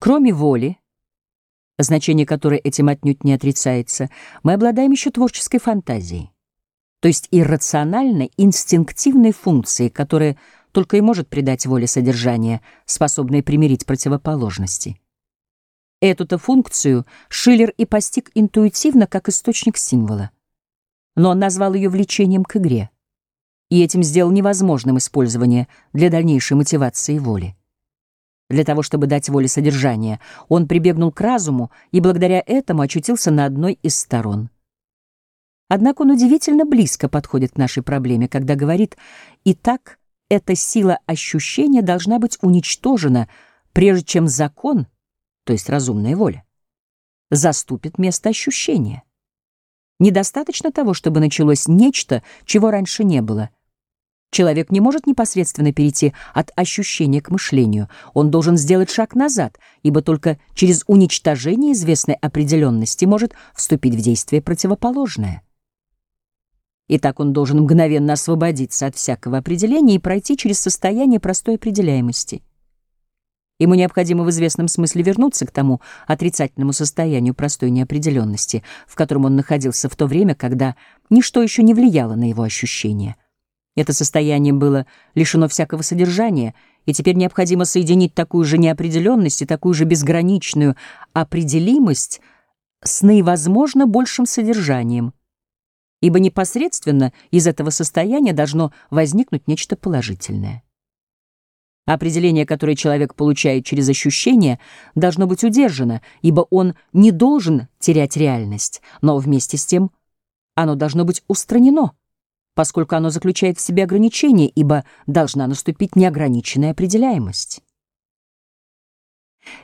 Кроме воли, значение которой этим отнюдь не отрицается, мы обладаем еще творческой фантазией, то есть иррациональной, инстинктивной функцией, которая только и может придать воле содержание, способное примирить противоположности. Эту-то функцию Шиллер и постиг интуитивно как источник символа. Но он назвал ее влечением к игре, и этим сделал невозможным использование для дальнейшей мотивации воли. Для того, чтобы дать воле содержание, он прибегнул к разуму и благодаря этому очутился на одной из сторон. Однако он удивительно близко подходит к нашей проблеме, когда говорит «Итак, эта сила ощущения должна быть уничтожена, прежде чем закон, то есть разумная воля, заступит место ощущения». Недостаточно того, чтобы началось нечто, чего раньше не было — Человек не может непосредственно перейти от ощущения к мышлению. Он должен сделать шаг назад, ибо только через уничтожение известной определенности может вступить в действие противоположное. Итак, он должен мгновенно освободиться от всякого определения и пройти через состояние простой определяемости. Ему необходимо в известном смысле вернуться к тому отрицательному состоянию простой неопределенности, в котором он находился в то время, когда ничто еще не влияло на его ощущения. Это состояние было лишено всякого содержания, и теперь необходимо соединить такую же неопределенность и такую же безграничную определимость с наивозможно большим содержанием, ибо непосредственно из этого состояния должно возникнуть нечто положительное. Определение, которое человек получает через ощущение, должно быть удержано, ибо он не должен терять реальность, но вместе с тем оно должно быть устранено поскольку оно заключает в себе ограничение, ибо должна наступить неограниченная определяемость.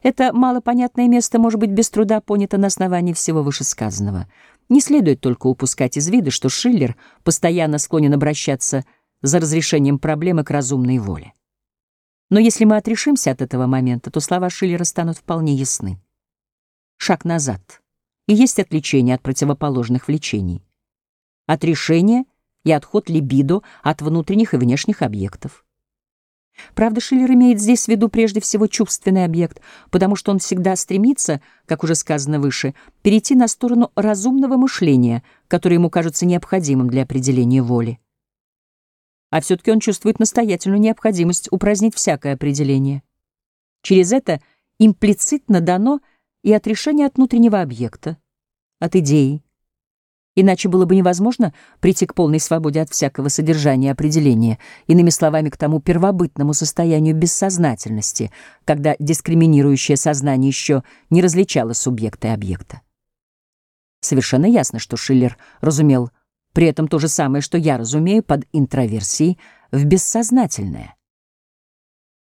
Это малопонятное место может быть без труда понято на основании всего вышесказанного. Не следует только упускать из вида, что Шиллер постоянно склонен обращаться за разрешением проблемы к разумной воле. Но если мы отрешимся от этого момента, то слова Шиллера станут вполне ясны. Шаг назад и есть отвлечение от противоположных влечений. Отрешение — и отход либидо от внутренних и внешних объектов. Правда, Шиллер имеет здесь в виду прежде всего чувственный объект, потому что он всегда стремится, как уже сказано выше, перейти на сторону разумного мышления, которое ему кажется необходимым для определения воли. А все-таки он чувствует настоятельную необходимость упразднить всякое определение. Через это имплицитно дано и отрешение от внутреннего объекта, от идеи, Иначе было бы невозможно прийти к полной свободе от всякого содержания определения, иными словами, к тому первобытному состоянию бессознательности, когда дискриминирующее сознание еще не различало субъекта и объекта. Совершенно ясно, что Шиллер разумел при этом то же самое, что я разумею под интроверсией в бессознательное.